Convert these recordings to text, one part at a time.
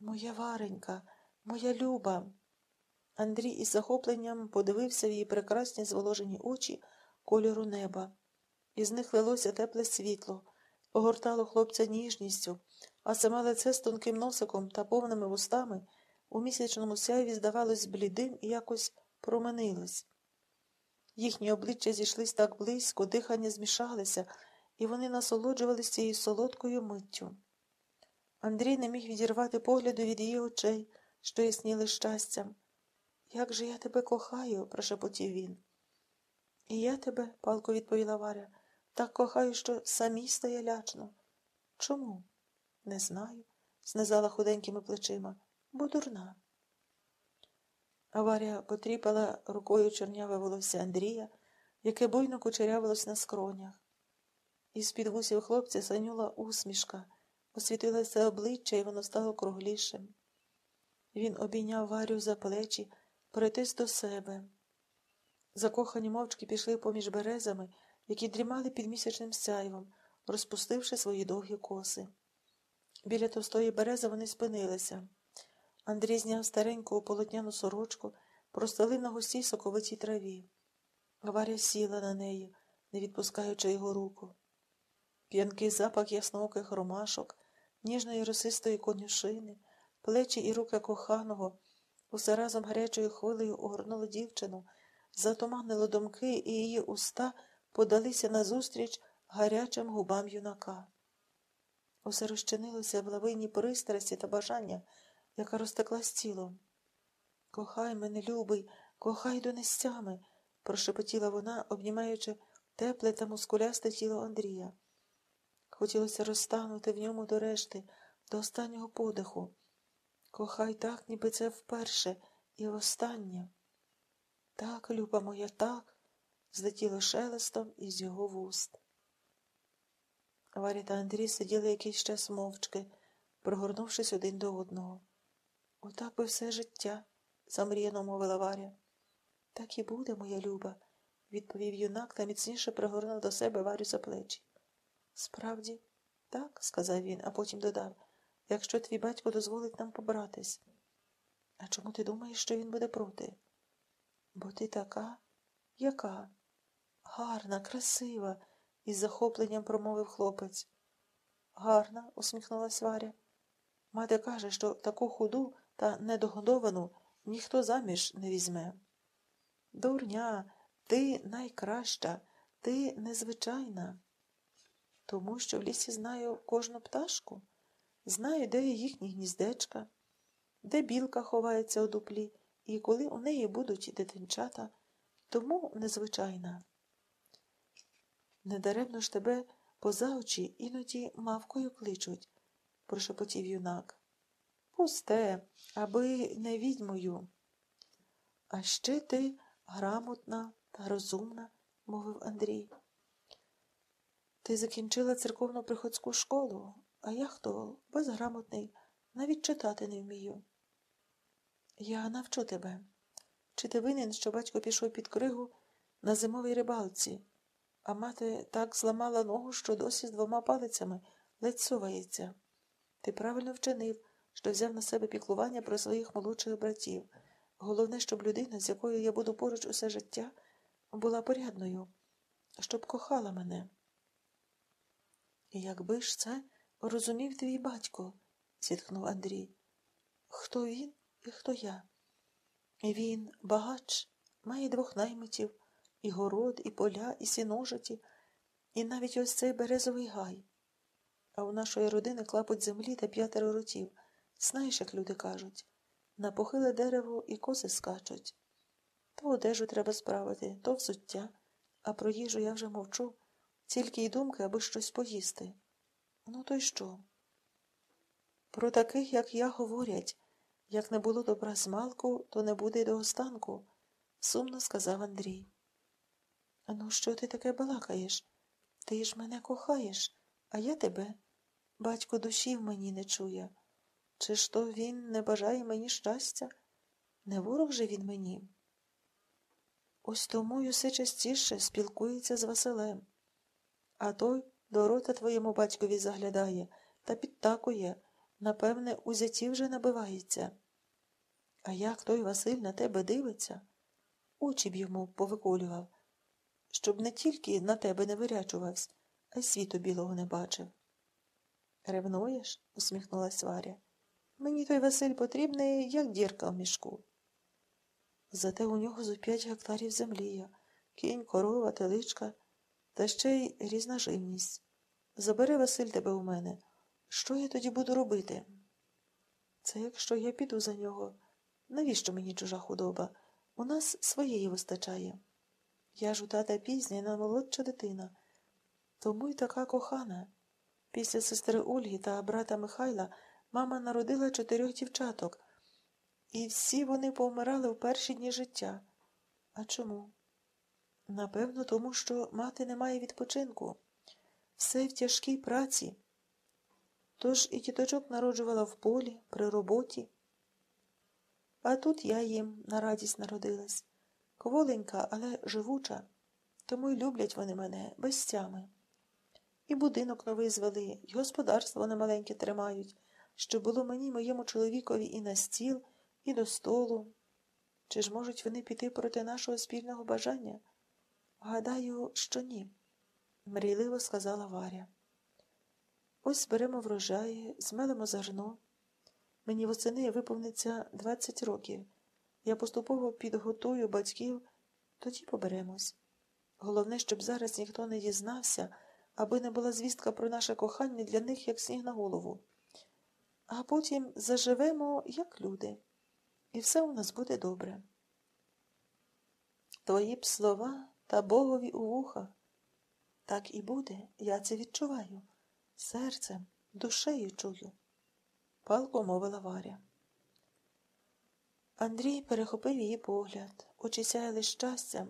Моя Варенька, моя Люба. Андрій із захопленням подивився в її прекрасні зволожені очі кольору неба. Із них лилося тепле світло, огортало хлопця ніжністю, а саме лице з тонким носиком та повними вустами у місячному сяйві здавалось блідим і якось променилось. Їхні обличчя зійшлись так близько, дихання змішалися, і вони насолоджувалися цією солодкою миттю. Андрій не міг відірвати погляду від її очей, що ясніли щастям. Як же я тебе кохаю, прошепотів він. І я тебе, палко відповіла Варя, так кохаю, що самі стає лячно. Чому? Не знаю, знизала худенькими плечима, бо дурна. А Варя потріпала рукою чорняве волосся Андрія, яке буйно кучерявилось на скронях. Із під вусів хлопця санюла усмішка, освітилося обличчя, і воно стало круглішим. Він обійняв Варю за плечі, притис до себе. Закохані мовчки пішли поміж березами, які дрімали під місячним сяйвом, розпустивши свої довгі коси. Біля товстої берези вони спинилися. Андрій зняв стареньку полотняну сорочку, простелив на густій соковитій траві. Варя сіла на неї, не відпускаючи його руку. П'янкий запах яснооких ромашок, ніжної росистої конюшини, плечі і руки коханого, усе разом гарячою хвилею огорнуло дівчину, затуманило думки, і її уста подалися назустріч гарячим губам юнака. Усе розчинилося в лавині пристрасті та бажання, яка розтеклась тілом. Кохай мене, любий, кохай донестями, прошепотіла вона, обнімаючи тепле та мускулясте тіло Андрія. Хотілося розтанути в ньому до решти, до останнього подиху. Кохай так, ніби це вперше і востаннє. Так, люба моя, так, злетіло шелестом із його вуст. Варя та Андрій сиділи якийсь час мовчки, прогорнувшись один до одного. Отак би все життя, замріяно мовила Варя. Так і буде, моя люба, відповів юнак та міцніше пригорнув до себе Варю за плечі. Справді, так, сказав він, а потім додав, якщо твій батько дозволить нам побратись. А чому ти думаєш, що він буде проти? Бо ти така, яка? Гарна, красива, із захопленням промовив хлопець. Гарна, усміхнулась Варя. Мати каже, що таку худу та недогодовану ніхто заміж не візьме. Дурня, ти найкраща, ти незвичайна. Тому що в лісі знаю кожну пташку, знаю, де є їхні гніздечка, де білка ховається у дуплі, і коли у неї будуть дитинчата, тому незвичайна. Недаремно ж тебе поза очі іноді мавкою кличуть, прошепотів юнак. Пусте, аби не відьмою. А ще ти грамотна та розумна, мовив Андрій. Ти закінчила церковно приходську школу, а я хто безграмотний, навіть читати не вмію. Я навчу тебе. Чи ти винен, що батько пішов під кригу на зимовій рибалці, а мати так зламала ногу, що досі з двома палицями ледь сувається. Ти правильно вчинив, що взяв на себе піклування про своїх молодших братів. Головне, щоб людина, з якою я буду поруч усе життя, була порядною, щоб кохала мене. Якби ж це розумів твій батько, зітхнув Андрій. Хто він і хто я? Він багач, має двох наймитів, і город, і поля, і сіножаті, і навіть ось цей березовий гай. А у нашої родини клапоть землі та п'ятеро ротів. Знаєш, як люди кажуть, на похиле дерево і коси скачуть. То одежу треба справити, то взуття, а про їжу я вже мовчу, тільки й думки, аби щось поїсти. Ну, то й що? Про таких, як я, говорять як не було добра з малку, то не буде й до останку, сумно сказав Андрій. Ну, що ти таке балакаєш? Ти ж мене кохаєш, а я тебе. Батько душі в мені не чує. Чи ж то він не бажає мені щастя? Не ворог же він мені? Ось тому й усе частіше спілкується з Василем. А той до рота твоєму батькові заглядає та підтакує, Напевне, у зяті вже набивається. А як той Василь на тебе дивиться, очі б йому повиколював, щоб не тільки на тебе не вирячувався, а й світу білого не бачив. Ревнуєш? усміхнулась Варя. Мені той Василь потрібний, як дірка в мішку. Зате у нього зо п'ять гектарів землі, кінь, корова, теличка, та ще й різна живність. Забери Василь тебе у мене. Що я тоді буду робити? Це якщо я піду за нього. Навіщо мені чужа худоба? У нас своєї вистачає. Я ж у тата пізня, наймолодша дитина, тому й така кохана. Після сестри Ольги та брата Михайла мама народила чотирьох дівчаток, і всі вони повмирали в перші дні життя. А чому? Напевно, тому що мати не має відпочинку. Все в тяжкій праці. Тож і діточок народжувала в полі, при роботі. А тут я їм на радість народилась. Кволенька, але живуча, тому й люблять вони мене без тями. І будинок новий звели, і господарство немаленьке тримають, щоб було мені, моєму чоловікові, і на стіл, і до столу. Чи ж можуть вони піти проти нашого спільного бажання? Гадаю, що ні, мрійливо сказала Варя. Ось зберемо врожаї, змелимо зерно. Мені восени виповниться 20 років. Я поступово підготую батьків, тоді поберемось. Головне, щоб зараз ніхто не дізнався, аби не була звістка про наше кохання для них, як сніг на голову. А потім заживемо, як люди, і все у нас буде добре. Твої б слова та Богові у вуха. Так і буде, я це відчуваю. Серцем, душею чую, палко мовила Варя. Андрій перехопив її погляд, очі сяяли щастям.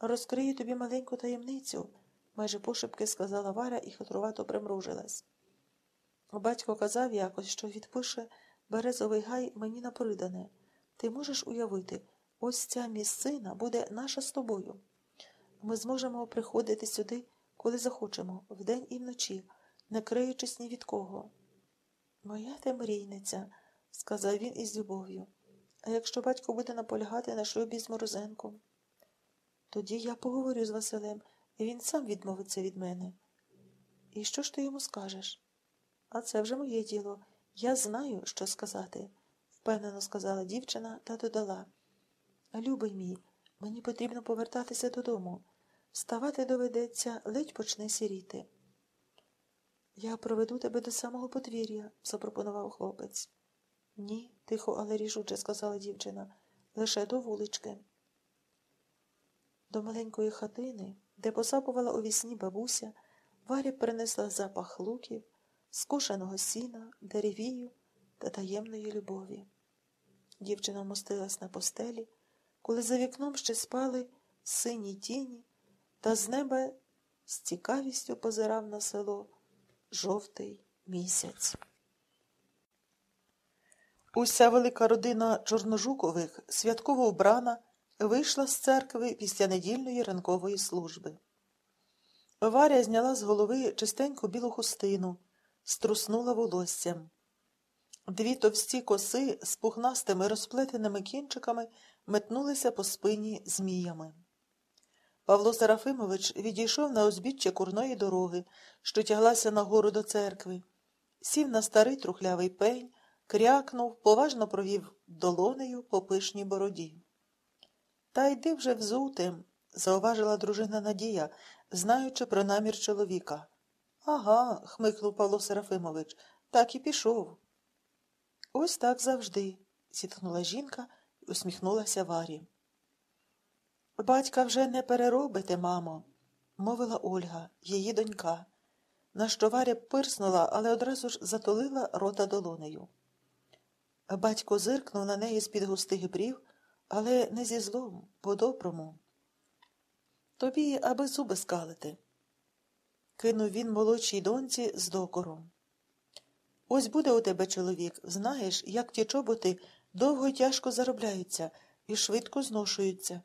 Розкрию тобі маленьку таємницю, майже пошепки сказала Варя і хитрувато примружилась. Батько казав якось, що відпише березовий гай мені на придане. Ти можеш уявити, ось ця місцина буде наша з тобою. Ми зможемо приходити сюди, коли захочемо, вдень і вночі, не криючись ні від кого. Моя ти мрійниця, сказав він із любов'ю. А якщо батько буде наполягати на шлюбі з Морозенком, тоді я поговорю з Василем, і він сам відмовиться від мене. І що ж ти йому скажеш? А це вже моє діло. Я знаю, що сказати, впевнено сказала дівчина та додала. Любий мій, мені потрібно повертатися додому. Вставати доведеться, ледь почне сіріти. Я проведу тебе до самого подвір'я, запропонував хлопець. Ні, тихо, але рішуче сказала дівчина, лише до вулички. До маленької хатини, де посапувала у вісні бабуся, Варя принесла запах луків, скошеного сіна, деревію та таємної любові. Дівчина вмостилась на постелі, коли за вікном ще спали сині тіні, та з неба з цікавістю позирав на село жовтий місяць. Уся велика родина Чорножукових, святково вбрана, вийшла з церкви після недільної ранкової служби. Варя зняла з голови чистеньку білу хустину, струснула волоссям. Дві товсті коси з пухнастими розплетеними кінчиками метнулися по спині зміями. Павло Серафимович відійшов на узбіччя курної дороги, що тяглася нагору до церкви, сів на старий трухлявий пень, крякнув, поважно провів долонею по пишній бороді. Та йди вже взутим, зауважила дружина Надія, знаючи про намір чоловіка. Ага, хмикнув Павло Серафимович, так і пішов. Ось так завжди, зітхнула жінка і усміхнулася Варі. Батька вже не переробите, мамо, мовила Ольга, її донька. На що Варя пирснула, але одразу ж затулила рота долонею. Батько зиркнув на неї з-під густих брів, але не зі злом, по-доброму. Тобі, аби зуби скалити. Кинув він молодшій доньці з докором. Ось буде у тебе чоловік, знаєш, як ті чоботи довго й тяжко заробляються і швидко зношуються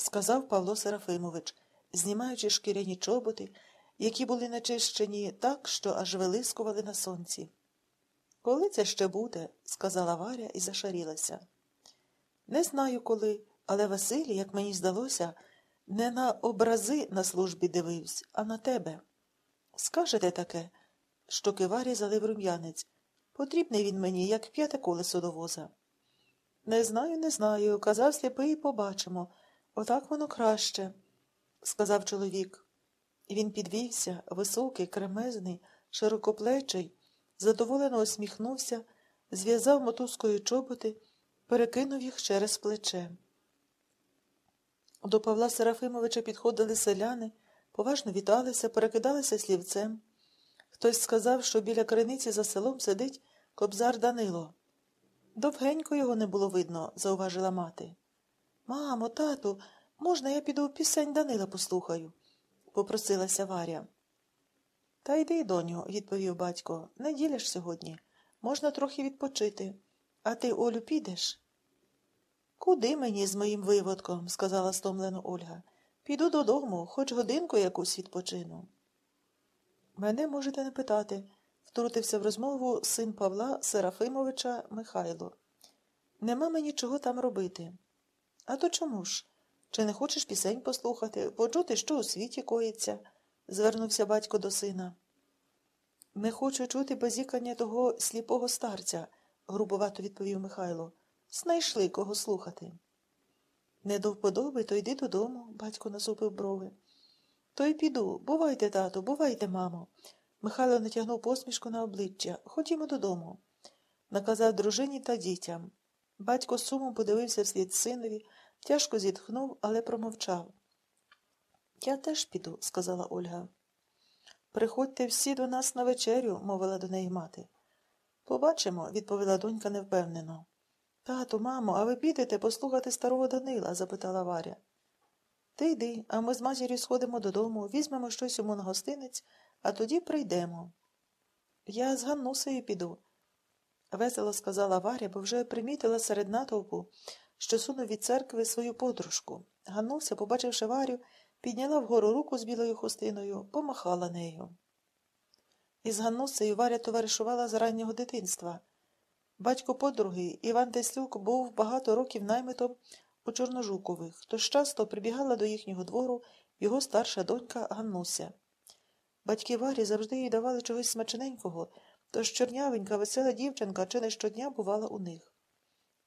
сказав Павло Серафимович, знімаючи шкіряні чоботи, які були начищені так, що аж вилискували на сонці. Коли це ще буде? сказала Варя і зашарілася. Не знаю коли, але Василій, як мені здалося, не на образи на службі дивився, а на тебе. Скажете таке, що киварі залив рум'янець. Потрібний він мені, як п'яте колесо до воза. Не знаю, не знаю. Казав сліпий, побачимо. Отак воно краще, сказав чоловік. Він підвівся, високий, кремезний, широкоплечий, задоволено усміхнувся, зв'язав мотузкою чоботи, перекинув їх через плече. До Павла Серафимовича підходили селяни, поважно віталися, перекидалися слівцем. Хтось сказав, що біля криниці за селом сидить кобзар Данило. Довгенько його не було видно, зауважила мати. Мамо, тату, можна я піду пісень Данила послухаю? попросилася Варя. Та йди, доню, відповів батько. Не ділиш сьогодні. Можна трохи відпочити. А ти, Олю, підеш? Куди мені з моїм виводком? сказала стомлено Ольга. Піду додому, хоч годинку якусь відпочину. Мене можете не питати, втрутився в розмову син Павла Серафимовича Михайло. Нема мені чого там робити. А то чому ж? Чи не хочеш пісень послухати, почути, що у світі коїться? звернувся батько до сина. Не хочу чути базікання того сліпого старця, грубовато відповів Михайло. Знайшли кого слухати. Не до вподоби, то йди додому, батько насупив брови. То й піду. Бувайте, тату, бувайте, мамо. Михайло натягнув посмішку на обличчя. Ходімо додому. Наказав дружині та дітям. Батько сумом подивився вслід синові, тяжко зітхнув, але промовчав. Я теж піду, сказала Ольга. Приходьте всі до нас на вечерю, мовила до неї мати. Побачимо, відповіла донька невпевнено. Тату, мамо, а ви підете послухати старого Данила? запитала Варя. Ти йди, а ми з матір'ю сходимо додому, візьмемо щось йому на гостинець, а тоді прийдемо. Я з Ганнусею піду, весело сказала Варя, бо вже примітила серед натовпу, що сунув від церкви свою подружку. Ганнуся, побачивши Варю, підняла вгору руку з білою хустиною, помахала нею. Із Ганнусею Варя товаришувала з раннього дитинства. Батько подруги Іван Теслюк був багато років наймитом у Чорножукових, тож часто прибігала до їхнього двору його старша донька Ганнуся. Батьки Варі завжди їй давали чогось смачненького, тож чорнявенька, весела дівчинка чи не щодня бувала у них.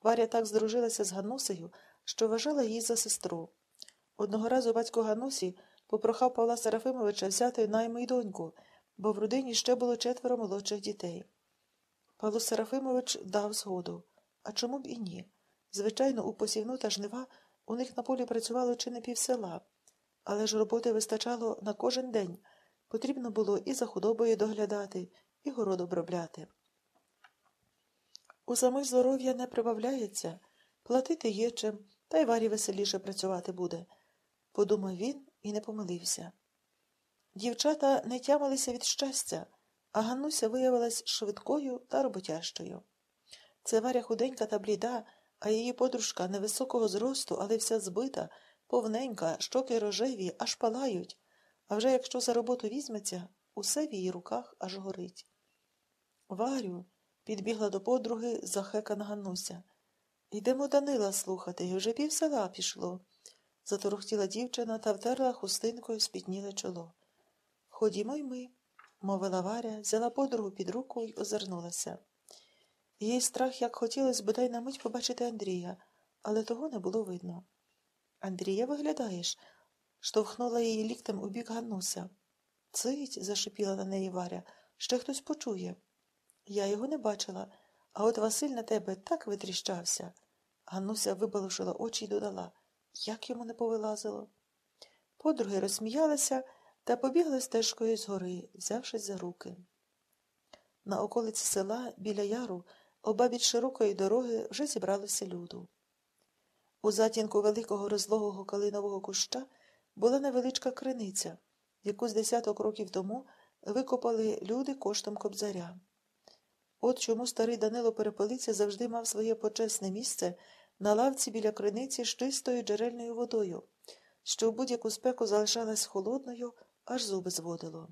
Варя так здружилася з Ганнусею, що вважала її за сестру. Одного разу батько Ганусі попрохав Павла Серафимовича взяти найму й доньку, бо в родині ще було четверо молодших дітей. Павло Серафимович дав згоду. А чому б і ні? Звичайно, у посівну та жнива у них на полі працювало чи не півсела, але ж роботи вистачало на кожен день. Потрібно було і за худобою доглядати, і город обробляти. У самих здоров'я не прибавляється, платити є чим, та й варі веселіше працювати буде, подумав він і не помилився. Дівчата не тямилися від щастя, а Ганнуся виявилась швидкою та роботящою. Це варя худенька та бліда, а її подружка невисокого зросту, але вся збита, повненька, щоки рожеві, аж палають, а вже якщо за роботу візьметься, усе в її руках аж горить. Варю, підбігла до подруги захекана Ганнуся. Йдемо Данила слухати, і вже пів села пішло. Заторохтіла дівчина та втерла хустинкою спітніле чоло. Ходімо й ми, мовила Варя, взяла подругу під руку й озирнулася. Їй страх як хотілося бодай на мить побачити Андрія, але того не було видно. Андрія, виглядаєш, штовхнула її ліктем у бік Ганнуся. Цить, зашипіла на неї Варя, ще хтось почує. Я його не бачила, а от Василь на тебе так витріщався. Ганнуся вибалушила очі й додала, як йому не повилазило. Подруги розсміялися та побігли стежкою згори, взявшись за руки. На околиці села біля яру обабіч широкої дороги вже зібралося люду. У затінку великого розлогого калинового куща була невеличка криниця, яку з десяток років тому викопали люди коштом кобзаря. От чому старий Данило Перепелиця завжди мав своє почесне місце на лавці біля криниці з чистою джерельною водою, що в будь-яку спеку залишалась холодною, аж зуби зводило.